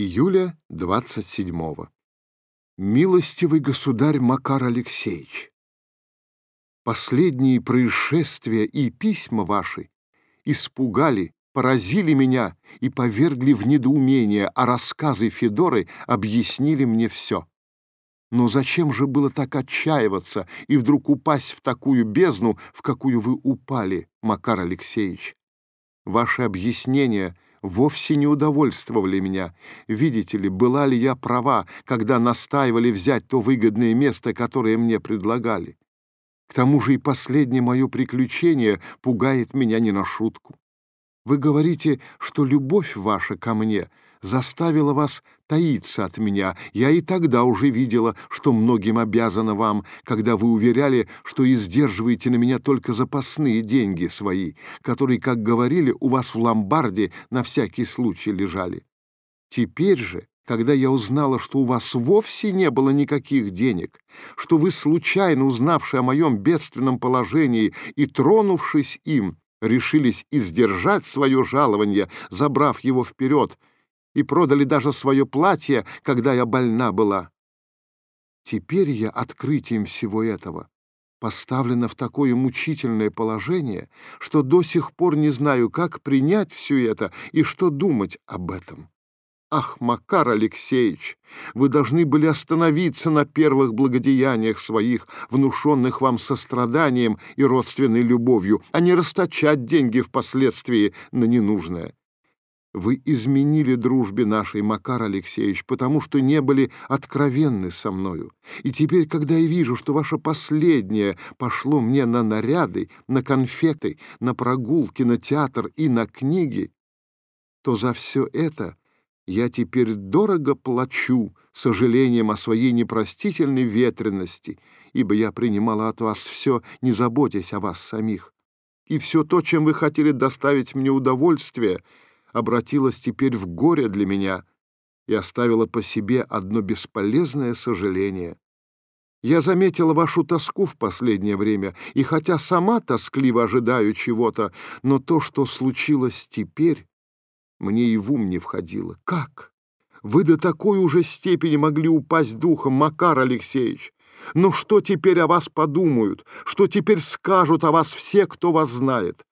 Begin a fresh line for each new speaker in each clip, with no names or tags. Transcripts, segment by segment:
Июля 27-го. Милостивый государь Макар Алексеевич, последние происшествия и письма ваши испугали, поразили меня и повергли в недоумение, а рассказы Федоры объяснили мне все. Но зачем же было так отчаиваться и вдруг упасть в такую бездну, в какую вы упали, Макар Алексеевич? Ваши объяснения — вовсе не удовольствовали меня. Видите ли, была ли я права, когда настаивали взять то выгодное место, которое мне предлагали? К тому же и последнее мое приключение пугает меня не на шутку. Вы говорите, что любовь ваша ко мне — заставила вас таиться от меня. Я и тогда уже видела, что многим обязана вам, когда вы уверяли, что издерживаете на меня только запасные деньги свои, которые, как говорили, у вас в ломбарде на всякий случай лежали. Теперь же, когда я узнала, что у вас вовсе не было никаких денег, что вы, случайно узнавши о моем бедственном положении и тронувшись им, решились издержать свое жалование, забрав его вперед, и продали даже свое платье, когда я больна была. Теперь я открытием всего этого поставлена в такое мучительное положение, что до сих пор не знаю, как принять все это и что думать об этом. Ах, Макар Алексеевич, вы должны были остановиться на первых благодеяниях своих, внушенных вам состраданием и родственной любовью, а не расточать деньги впоследствии на ненужное. Вы изменили дружбе нашей, Макар Алексеевич, потому что не были откровенны со мною. И теперь, когда я вижу, что ваше последнее пошло мне на наряды, на конфеты, на прогулки, на театр и на книги, то за все это я теперь дорого плачу сожалением о своей непростительной ветренности, ибо я принимала от вас все, не заботясь о вас самих. И все то, чем вы хотели доставить мне удовольствие — обратилась теперь в горе для меня и оставила по себе одно бесполезное сожаление. Я заметила вашу тоску в последнее время, и хотя сама тоскливо ожидаю чего-то, но то, что случилось теперь, мне и в ум не входило. Как? Вы до такой уже степени могли упасть духом, Макар Алексеевич. Но что теперь о вас подумают? Что теперь скажут о вас все, кто вас знает?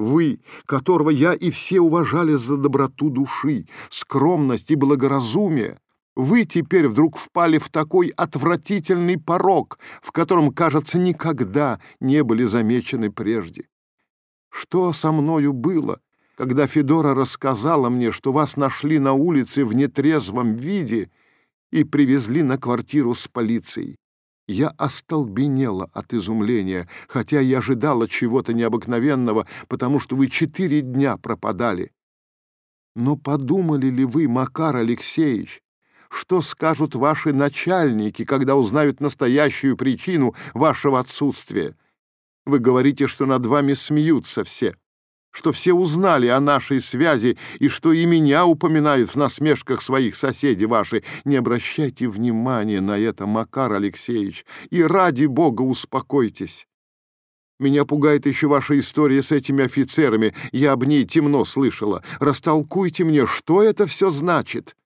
Вы, которого я и все уважали за доброту души, скромность и благоразумие, вы теперь вдруг впали в такой отвратительный порог, в котором, кажется, никогда не были замечены прежде. Что со мною было, когда Федора рассказала мне, что вас нашли на улице в нетрезвом виде и привезли на квартиру с полицией? Я остолбенела от изумления, хотя я ожидала чего-то необыкновенного, потому что вы четыре дня пропадали. Но подумали ли вы, Макар Алексеевич, что скажут ваши начальники, когда узнают настоящую причину вашего отсутствия? Вы говорите, что над вами смеются все что все узнали о нашей связи и что и меня упоминают в насмешках своих соседей ваши. Не обращайте внимания на это, Макар Алексеевич, и ради бога успокойтесь. Меня пугает еще ваша история с этими офицерами, я об ней темно слышала. Растолкуйте мне, что это все значит.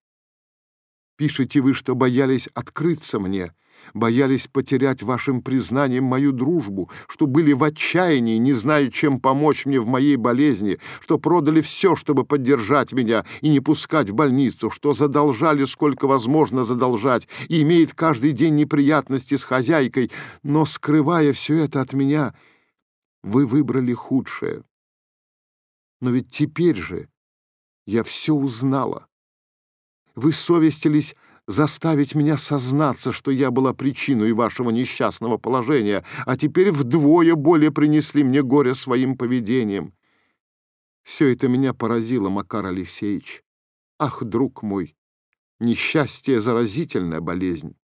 Пишете вы, что боялись открыться мне, боялись потерять вашим признанием мою дружбу, что были в отчаянии, не зная, чем помочь мне в моей болезни, что продали все, чтобы поддержать меня и не пускать в больницу, что задолжали, сколько возможно задолжать, и имеет каждый день неприятности с хозяйкой, но, скрывая все это от меня, вы выбрали худшее. Но ведь теперь же я все узнала. Вы совестились заставить меня сознаться, что я была причиной вашего несчастного положения, а теперь вдвое более принесли мне горе своим поведением. Все это меня поразило, Макар Алексеевич. Ах, друг мой, несчастье — заразительная болезнь.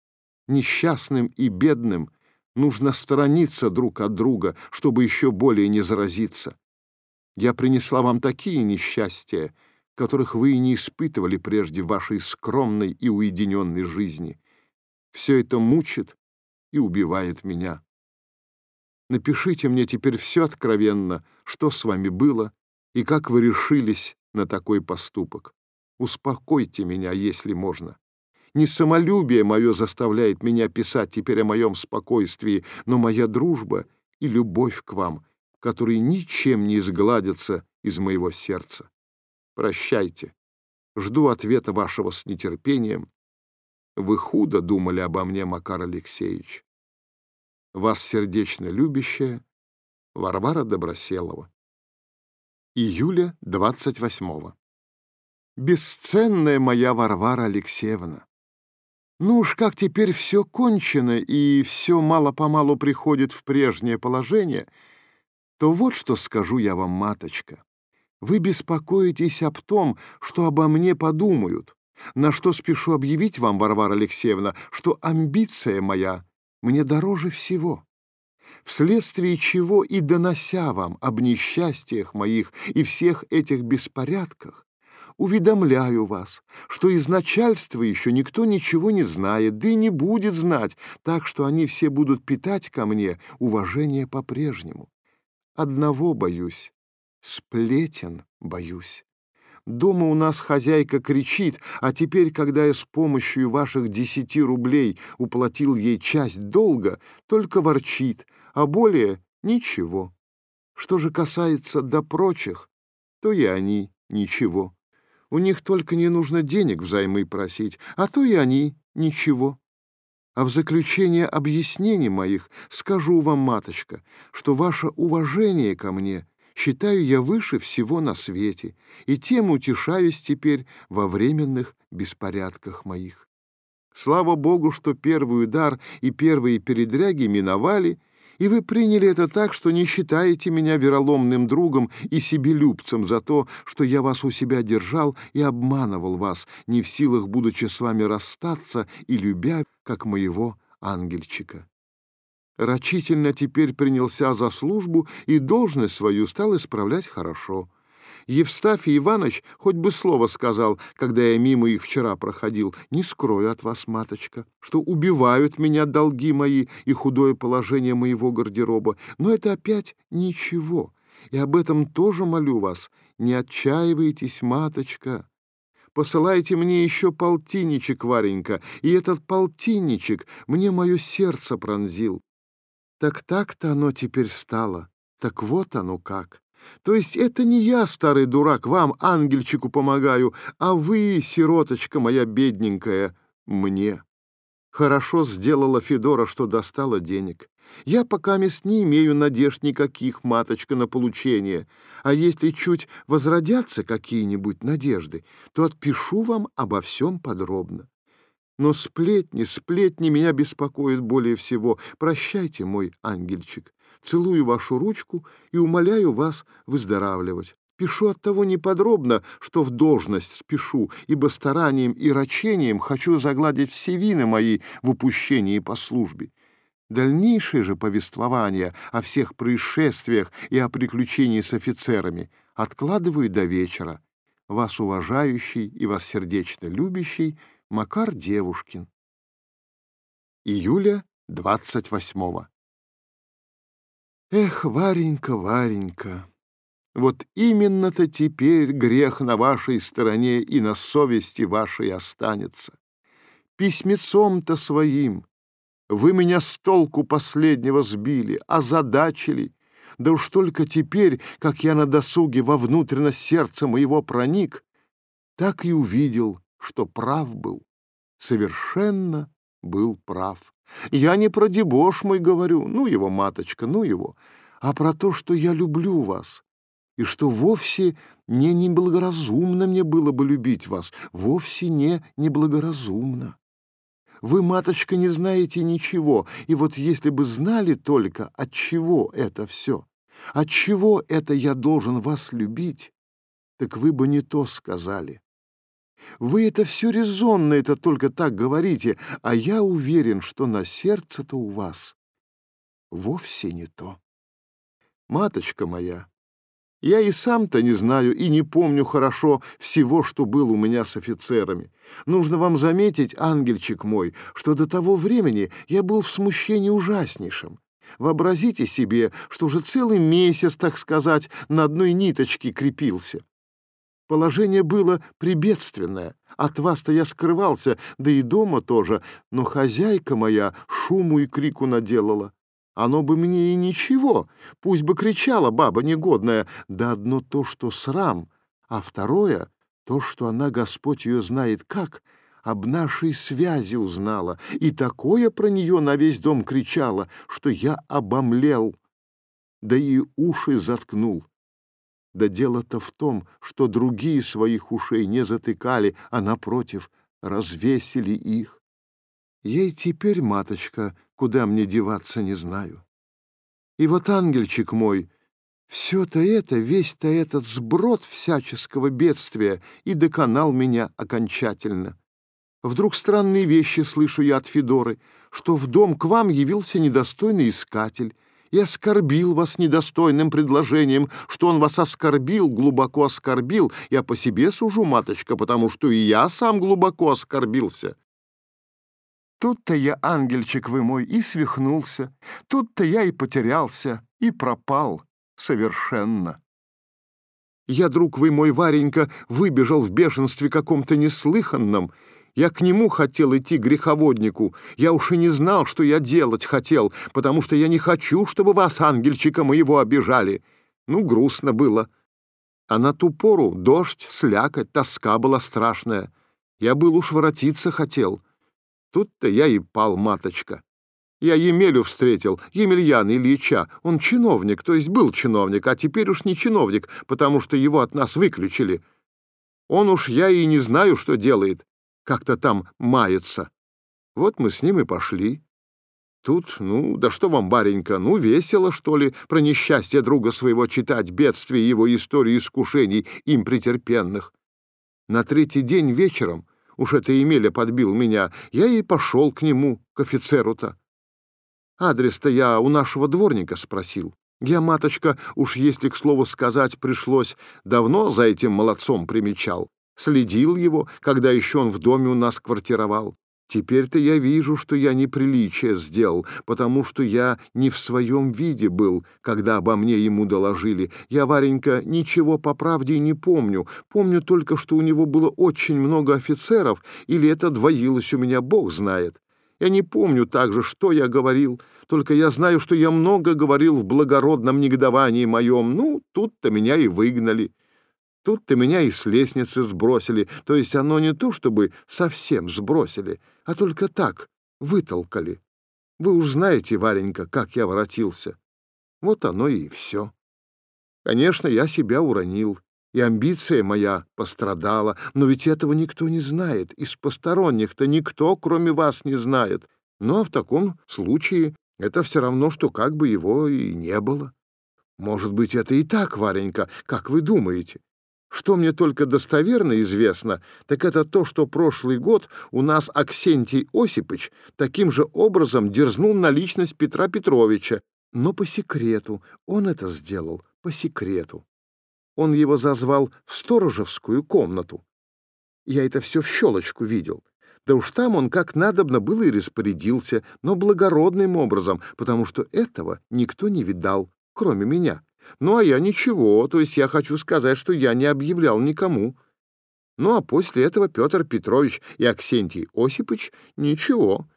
Несчастным и бедным нужно сторониться друг от друга, чтобы еще более не заразиться. Я принесла вам такие несчастья, которых вы и не испытывали прежде в вашей скромной и уединенной жизни. Все это мучит и убивает меня. Напишите мне теперь все откровенно, что с вами было и как вы решились на такой поступок. Успокойте меня, если можно. Не самолюбие мое заставляет меня писать теперь о моем спокойствии, но моя дружба и любовь к вам, которые ничем не изгладятся из моего сердца. Прощайте. Жду ответа вашего с нетерпением. Вы худо думали обо мне, Макар Алексеевич. Вас сердечно любящая Варвара Доброселова. Июля 28 -го. Бесценная моя Варвара Алексеевна! Ну уж как теперь все кончено и все мало-помалу приходит в прежнее положение, то вот что скажу я вам, маточка. Вы беспокоитесь об том, что обо мне подумают, на что спешу объявить вам, Варвара Алексеевна, что амбиция моя мне дороже всего вследствие чего и донося вам об несчастьях моих и всех этих беспорядках, уведомляю вас, что из начальства еще никто ничего не знает, да и не будет знать, так что они все будут питать ко мне уважение по-прежнему. Одного боюсь, сплетен боюсь. Дома у нас хозяйка кричит, а теперь, когда я с помощью ваших десяти рублей уплатил ей часть долга, только ворчит, а более ничего. Что же касается до прочих, то и они ничего. У них только не нужно денег взаймы просить, а то и они ничего. А в заключение объяснений моих скажу вам, маточка, что ваше уважение ко мне считаю я выше всего на свете, и тем утешаюсь теперь во временных беспорядках моих. Слава Богу, что первый удар и первые передряги миновали, и вы приняли это так, что не считаете меня вероломным другом и себелюбцем за то, что я вас у себя держал и обманывал вас, не в силах, будучи с вами расстаться и любя, как моего ангельчика. Рачительно теперь принялся за службу и должность свою стал исправлять хорошо — Евстафий Иванович хоть бы слово сказал, когда я мимо их вчера проходил. Не скрою от вас, маточка, что убивают меня долги мои и худое положение моего гардероба. Но это опять ничего. И об этом тоже молю вас. Не отчаивайтесь, маточка. Посылайте мне еще полтинничек, Варенька, и этот полтинничек мне мое сердце пронзил. Так так-то оно теперь стало. Так вот оно как. То есть это не я, старый дурак, вам, ангельчику, помогаю, а вы, сироточка моя бедненькая, мне. Хорошо сделала Федора, что достала денег. Я пока мест не имею надежд никаких, маточка, на получение. А если чуть возродятся какие-нибудь надежды, то отпишу вам обо всем подробно. Но сплетни, сплетни меня беспокоят более всего. Прощайте, мой ангельчик. Целую вашу ручку и умоляю вас выздоравливать. Пишу от того неподробно, что в должность спешу, ибо старанием и рачением хочу загладить все вины мои в упущении по службе. Дальнейшее же повествование о всех происшествиях и о приключении с офицерами откладываю до вечера. Вас уважающий и вас сердечно любящий Макар Девушкин. Июля 28 Эх, Варенька, Варенька, вот именно-то теперь грех на вашей стороне и на совести вашей останется. Письмецом-то своим вы меня с толку последнего сбили, озадачили, да уж только теперь, как я на досуге во внутренность сердца моего проник, так и увидел, что прав был, совершенно был прав. Я не про дебош мой говорю, ну его, маточка, ну его, а про то, что я люблю вас, и что вовсе не неблагоразумно мне было бы любить вас, вовсе не неблагоразумно. Вы, маточка, не знаете ничего, и вот если бы знали только, от чего это все, от чего это я должен вас любить, так вы бы не то сказали. Вы это все резонно, это только так говорите, а я уверен, что на сердце-то у вас вовсе не то. Маточка моя, я и сам-то не знаю и не помню хорошо всего, что было у меня с офицерами. Нужно вам заметить, ангельчик мой, что до того времени я был в смущении ужаснейшем. Вообразите себе, что уже целый месяц, так сказать, на одной ниточке крепился. Положение было прибедственное. От вас-то я скрывался, да и дома тоже, но хозяйка моя шуму и крику наделала. Оно бы мне и ничего, пусть бы кричала баба негодная, да одно то, что срам, а второе — то, что она, Господь ее знает как, об нашей связи узнала, и такое про нее на весь дом кричала, что я обомлел, да и уши заткнул. Да дело-то в том, что другие своих ушей не затыкали, а, напротив, развесили их. Ей теперь, маточка, куда мне деваться не знаю. И вот, ангельчик мой, все-то это, весь-то этот сброд всяческого бедствия и доконал меня окончательно. Вдруг странные вещи слышу я от Федоры, что в дом к вам явился недостойный искатель, и оскорбил вас недостойным предложением, что он вас оскорбил, глубоко оскорбил. Я по себе сужу, маточка, потому что и я сам глубоко оскорбился. Тут-то я, ангельчик вы мой, и свихнулся, тут-то я и потерялся, и пропал совершенно. Я, друг вы мой, Варенька, выбежал в бешенстве каком-то неслыханном, я к нему хотел идти, греховоднику. Я уж и не знал, что я делать хотел, потому что я не хочу, чтобы вас, ангельчика моего, обижали. Ну, грустно было. А на ту пору дождь, слякоть, тоска была страшная. Я был уж воротиться хотел. Тут-то я и пал, маточка. Я Емелю встретил, Емельяна Ильича. Он чиновник, то есть был чиновник, а теперь уж не чиновник, потому что его от нас выключили. Он уж я и не знаю, что делает как-то там мается. Вот мы с ним и пошли. Тут, ну, да что вам, баренька, ну, весело, что ли, про несчастье друга своего читать, бедствие его истории искушений им претерпенных. На третий день вечером, уж это Емеля подбил меня, я и пошел к нему, к офицеру-то. Адрес-то я у нашего дворника спросил. Я, маточка, уж если к слову сказать пришлось, давно за этим молодцом примечал следил его, когда еще он в доме у нас квартировал. Теперь-то я вижу, что я неприличие сделал, потому что я не в своем виде был, когда обо мне ему доложили. Я, Варенька, ничего по правде не помню. Помню только, что у него было очень много офицеров, или это двоилось у меня, Бог знает. Я не помню также, что я говорил, только я знаю, что я много говорил в благородном негодовании моем. Ну, тут-то меня и выгнали. Тут-то меня и с лестницы сбросили, то есть оно не то, чтобы совсем сбросили, а только так, вытолкали. Вы уж знаете, Варенька, как я воротился. Вот оно и все. Конечно, я себя уронил, и амбиция моя пострадала, но ведь этого никто не знает, из посторонних-то никто, кроме вас, не знает. Но в таком случае это все равно, что как бы его и не было. Может быть, это и так, Варенька, как вы думаете? Что мне только достоверно известно, так это то, что прошлый год у нас Аксентий Осипович таким же образом дерзнул на личность Петра Петровича, но по секрету, он это сделал по секрету. Он его зазвал в сторожевскую комнату. Я это все в щелочку видел. Да уж там он как надобно было и распорядился, но благородным образом, потому что этого никто не видал, кроме меня. Ну, а я ничего, то есть я хочу сказать, что я не объявлял никому. Ну, а после этого Петр Петрович и Аксентий Осипович ничего.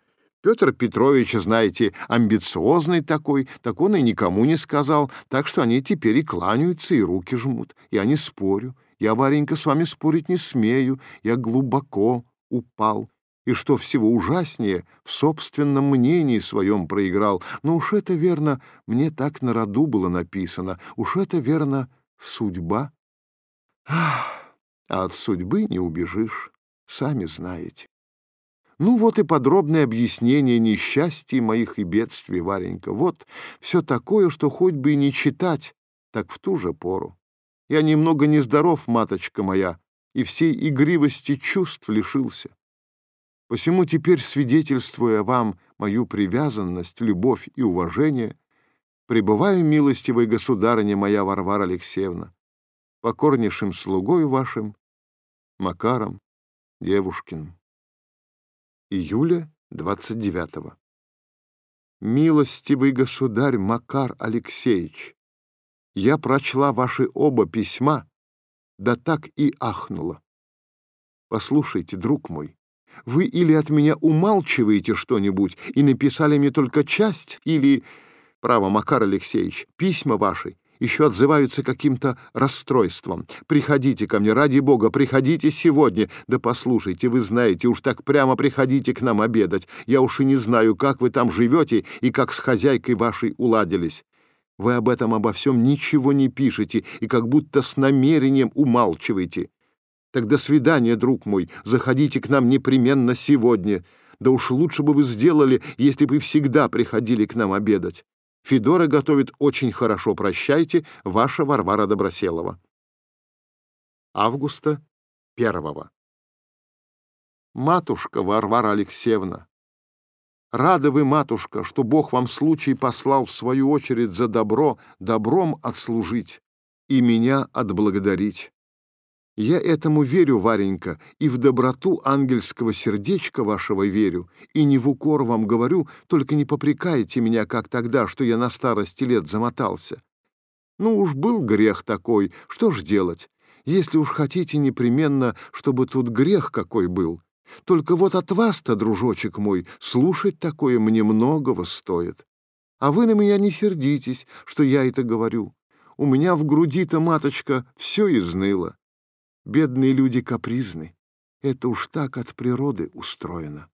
Петр Петрович, знаете, амбициозный такой, так он и никому не сказал, так что они теперь и кланяются, и руки жмут. Я не спорю, я, Варенька, с вами спорить не смею, я глубоко упал и, что всего ужаснее, в собственном мнении своем проиграл. Но уж это, верно, мне так на роду было написано, уж это, верно, судьба. а от судьбы не убежишь, сами знаете. Ну вот и подробное объяснение несчастий моих и бедствий, Варенька. Вот все такое, что хоть бы и не читать, так в ту же пору. Я немного нездоров, маточка моя, и всей игривости чувств лишился. Посему теперь, свидетельствуя вам мою привязанность, любовь и уважение, пребываю, милостивой государыня моя Варвара Алексеевна, покорнейшим слугою вашим, Макаром Девушкиным. Июля 29 -го. Милостивый государь Макар Алексеевич, я прочла ваши оба письма да так и ахнула. Послушайте, друг мой, вы или от меня умалчиваете что-нибудь и написали мне только часть, или, право, Макар Алексеевич, письма ваши еще отзываются каким-то расстройством. Приходите ко мне, ради бога, приходите сегодня. Да послушайте, вы знаете, уж так прямо приходите к нам обедать. Я уж и не знаю, как вы там живете и как с хозяйкой вашей уладились. Вы об этом обо всем ничего не пишете и как будто с намерением умалчиваете. Так до свидания, друг мой, заходите к нам непременно сегодня. Да уж лучше бы вы сделали, если бы всегда приходили к нам обедать. Федора готовит очень хорошо, прощайте, ваша Варвара Доброселова. Августа первого. Матушка Варвара Алексеевна, рады вы, матушка, что Бог вам случай послал в свою очередь за добро добром отслужить и меня отблагодарить. Я этому верю, Варенька, и в доброту ангельского сердечка вашего верю, и не в укор вам говорю, только не попрекайте меня, как тогда, что я на старости лет замотался. Ну уж был грех такой, что ж делать? Если уж хотите непременно, чтобы тут грех какой был. Только вот от вас-то, дружочек мой, слушать такое мне многого стоит. А вы на меня не сердитесь, что я это говорю. У меня в груди-то, маточка, все изныло. Бедные люди капризны. Это уж так от природы устроено.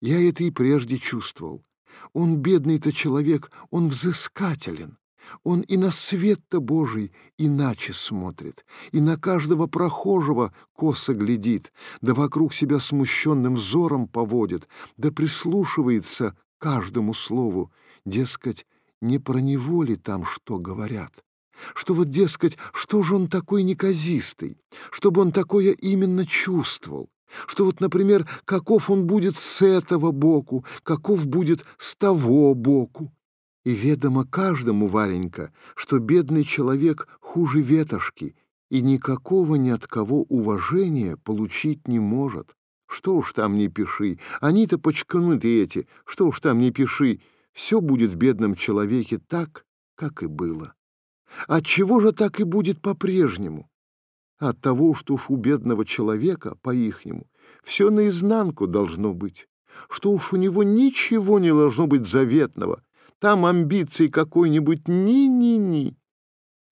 Я это и прежде чувствовал. Он, бедный-то человек, он взыскателен. Он и на свет-то Божий иначе смотрит, и на каждого прохожего косо глядит, да вокруг себя смущенным взором поводит, да прислушивается каждому слову, дескать, не про него ли там что говорят что вот, дескать, что же он такой неказистый, чтобы он такое именно чувствовал, что вот, например, каков он будет с этого боку, каков будет с того боку. И ведомо каждому, Варенька, что бедный человек хуже ветошки и никакого ни от кого уважения получить не может. Что уж там не пиши, они-то почкануты эти, что уж там не пиши, все будет в бедном человеке так, как и было. Отчего же так и будет по-прежнему? От того, что уж у бедного человека, по-ихнему, все наизнанку должно быть, что уж у него ничего не должно быть заветного, там амбиции какой-нибудь ни-ни-ни.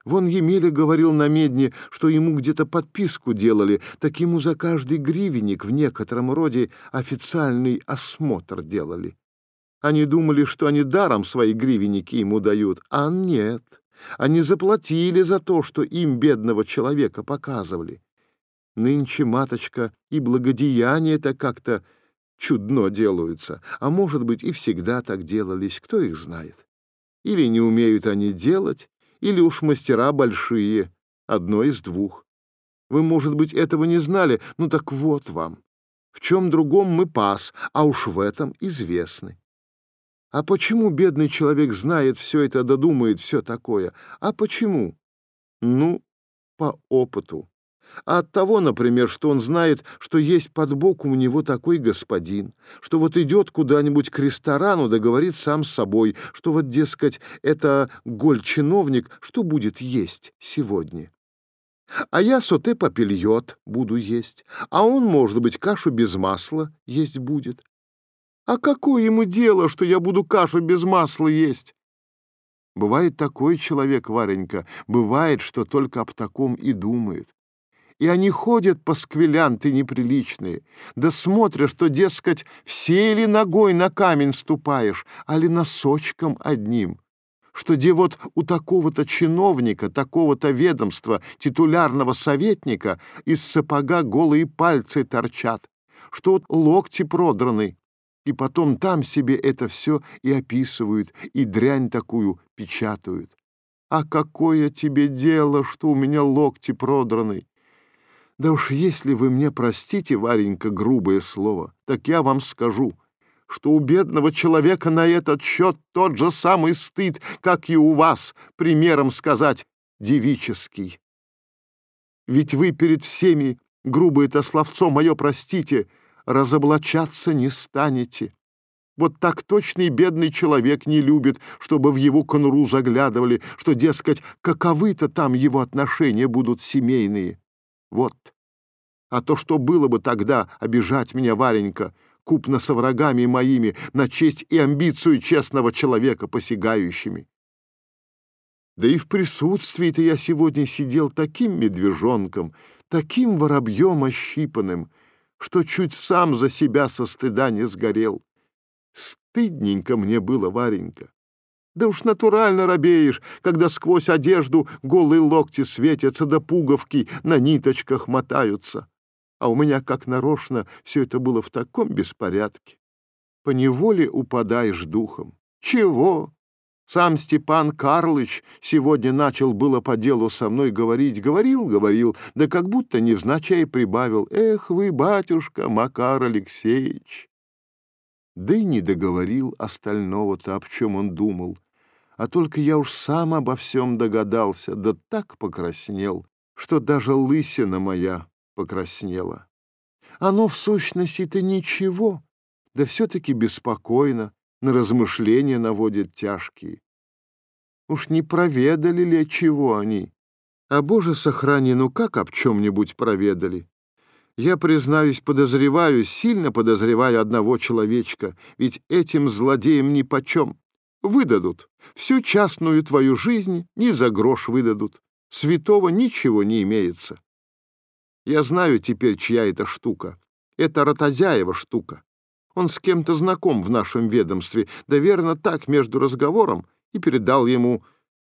Вон Емеля говорил на медне, что ему где-то подписку делали, так ему за каждый гривенник в некотором роде официальный осмотр делали. Они думали, что они даром свои гривенники ему дают, а нет. Они заплатили за то, что им бедного человека показывали. Нынче, маточка, и благодеяния-то как-то чудно делаются, а может быть и всегда так делались, кто их знает. Или не умеют они делать, или уж мастера большие, одно из двух. Вы, может быть, этого не знали, ну так вот вам. В чем другом мы пас, а уж в этом известны. А почему бедный человек знает все это, додумает все такое? А почему? Ну, по опыту. А от того, например, что он знает, что есть под боком у него такой господин, что вот идет куда-нибудь к ресторану, да сам с собой, что вот, дескать, это голь-чиновник, что будет есть сегодня. А я соте попельет буду есть, а он, может быть, кашу без масла есть будет. А какое ему дело, что я буду кашу без масла есть? Бывает такой человек, Варенька, бывает, что только об таком и думает. И они ходят по сквелянты неприличные, да смотрят, что, дескать, все ли ногой на камень ступаешь, а ли носочком одним, что где вот у такого-то чиновника, такого-то ведомства, титулярного советника из сапога голые пальцы торчат, что вот локти продраны, и потом там себе это все и описывают, и дрянь такую печатают. А какое тебе дело, что у меня локти продраны? Да уж если вы мне простите, Варенька, грубое слово, так я вам скажу, что у бедного человека на этот счет тот же самый стыд, как и у вас, примером сказать, девический. Ведь вы перед всеми, грубое-то словцо мое простите, — разоблачаться не станете. Вот так точный бедный человек не любит, чтобы в его конуру заглядывали, что, дескать, каковы-то там его отношения будут семейные. Вот. А то, что было бы тогда, обижать меня, Варенька, купно со врагами моими, на честь и амбицию честного человека посягающими. Да и в присутствии-то я сегодня сидел таким медвежонком, таким воробьем ощипанным, что чуть сам за себя со стыда не сгорел. Стыдненько мне было, Варенька. Да уж натурально робеешь, когда сквозь одежду голые локти светятся, да пуговки на ниточках мотаются. А у меня, как нарочно, все это было в таком беспорядке. По неволе упадаешь духом. Чего? Сам Степан Карлыч сегодня начал было по делу со мной говорить. Говорил, говорил, да как будто невзначай прибавил. Эх вы, батюшка, Макар Алексеевич! Да и не договорил остального-то, об чем он думал. А только я уж сам обо всем догадался, да так покраснел, что даже лысина моя покраснела. Оно в сущности-то ничего, да все-таки беспокойно, на размышления наводят тяжкие. Уж не проведали ли, чего они? А, Боже, сохрани, ну как об чем-нибудь проведали? Я, признаюсь, подозреваю, сильно подозреваю одного человечка, ведь этим злодеям нипочем. Выдадут. Всю частную твою жизнь ни за грош выдадут. Святого ничего не имеется. Я знаю теперь, чья это штука. Это Ротозяева штука. Он с кем-то знаком в нашем ведомстве, да верно так между разговором и передал ему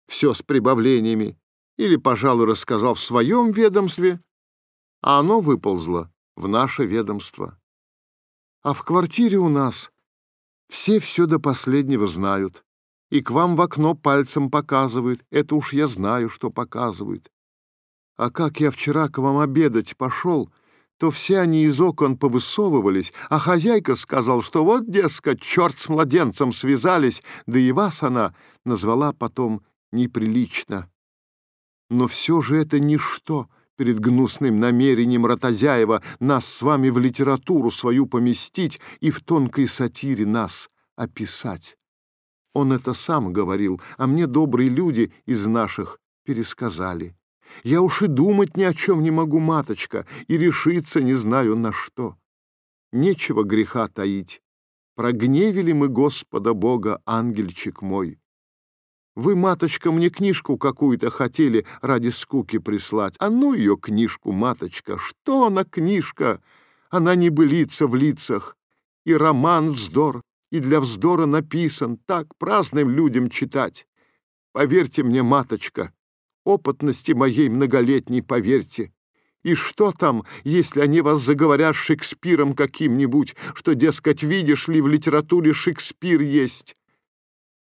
все с прибавлениями, или, пожалуй, рассказал в своем ведомстве, а оно выползло в наше ведомство. А в квартире у нас все все до последнего знают, и к вам в окно пальцем показывают, это уж я знаю, что показывают. А как я вчера к вам обедать пошел, то все они из окон повысовывались, а хозяйка сказал, что вот, дескать, черт с младенцем связались, да и вас она назвала потом неприлично. Но все же это ничто перед гнусным намерением Ротозяева нас с вами в литературу свою поместить и в тонкой сатире нас описать. Он это сам говорил, а мне добрые люди из наших пересказали. Я уж и думать ни о чем не могу, маточка, и решиться не знаю на что. Нечего греха таить. Прогневили мы Господа Бога, ангельчик мой. Вы, маточка, мне книжку какую-то хотели ради скуки прислать. А ну ее книжку, маточка, что она книжка? Она не былится в лицах. И роман вздор, и для вздора написан, так праздным людям читать. Поверьте мне, маточка, опытности моей многолетней, поверьте. И что там, если они вас заговорят Шекспиром каким-нибудь, что, дескать, видишь ли, в литературе Шекспир есть?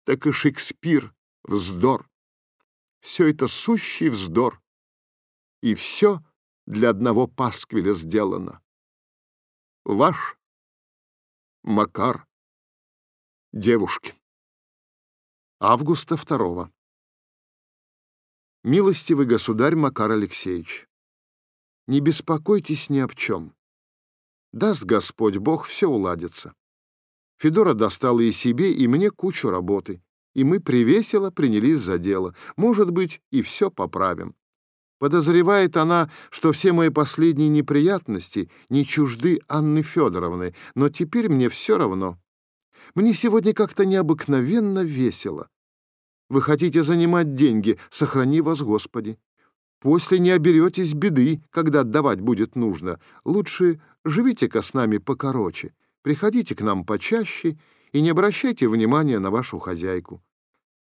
Так и Шекспир — вздор. Все это сущий вздор. И все для одного пасквиля сделано. Ваш Макар Девушкин. Августа второго. Милостивый государь Макар Алексеевич, не беспокойтесь ни об чем. Даст Господь Бог, все уладится. Федора достала и себе, и мне кучу работы, и мы превесело принялись за дело. Может быть, и все поправим. Подозревает она, что все мои последние неприятности не чужды Анны Федоровны, но теперь мне все равно. Мне сегодня как-то необыкновенно весело. Вы хотите занимать деньги, сохрани вас, Господи. После не оберетесь беды, когда отдавать будет нужно. Лучше живите-ка с нами покороче, приходите к нам почаще и не обращайте внимания на вашу хозяйку.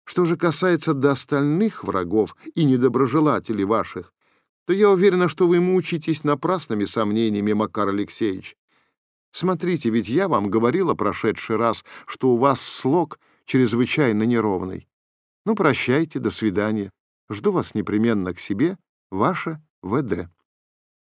Что же касается до остальных врагов и недоброжелателей ваших, то я уверена, что вы мучитесь напрасными сомнениями, Макар Алексеевич. Смотрите, ведь я вам говорила прошедший раз, что у вас слог чрезвычайно неровный. Ну, прощайте, до свидания. Жду вас непременно к себе, ваша ВД.